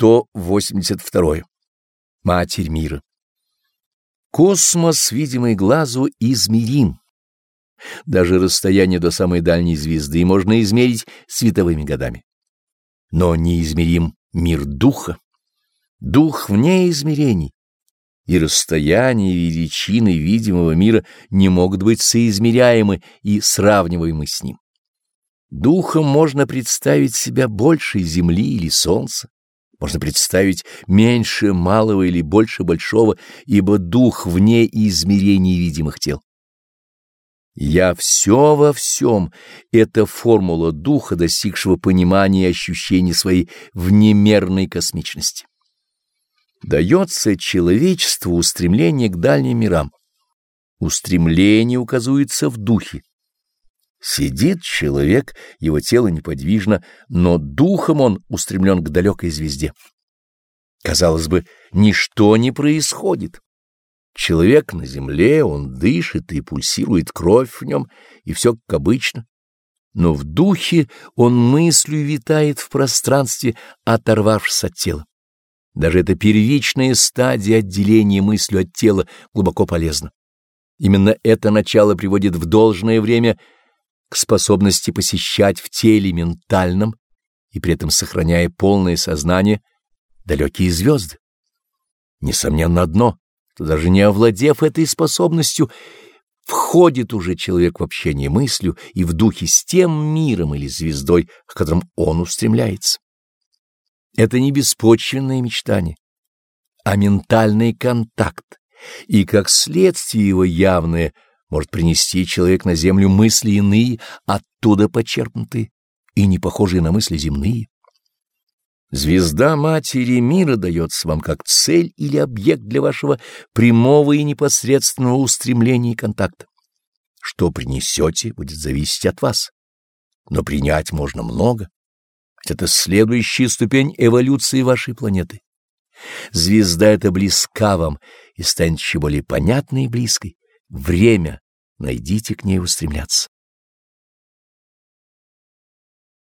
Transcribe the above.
182. Матерь мира. Космос, видимый глазу, измерим. Даже расстояние до самой дальней звезды можно измерить световыми годами. Но неизмерим мир духа. Дух вне измерений. И расстояние и величины видимого мира не могут быть соизмеряемы и сравниваемы с ним. Духом можно представить себя больше земли или солнца, можно представить меньше малого или больше большого, ибо дух вне измерений видимых тел. «Я все во всем» — это формула духа, достигшего понимания и ощущения своей внемерной космичности. Дается человечеству устремление к дальним мирам. Устремление указывается в духе. Сидит человек, его тело неподвижно, но духом он устремлен к далекой звезде. Казалось бы, ничто не происходит. Человек на земле, он дышит и пульсирует кровь в нем, и все как обычно. Но в духе он мыслью витает в пространстве, оторвавшись от тела. Даже эта первичная стадия отделения мыслью от тела глубоко полезна. Именно это начало приводит в должное время к способности посещать в теле ментальном и при этом сохраняя полное сознание далекие звезды. Несомненно одно, что даже не овладев этой способностью, входит уже человек в общение мыслью и в духе с тем миром или звездой, к которым он устремляется. Это не беспочвенное мечтание, а ментальный контакт, и как следствие его явное – может принести человек на землю мысли иные, оттуда почерпнутые и не похожие на мысли земные. Звезда Матери Мира дается вам как цель или объект для вашего прямого и непосредственного устремления и контакта. Что принесете, будет зависеть от вас. Но принять можно много. Это следующая ступень эволюции вашей планеты. Звезда эта близка вам и станет еще более понятной и близкой. Время, найдите к ней устремляться.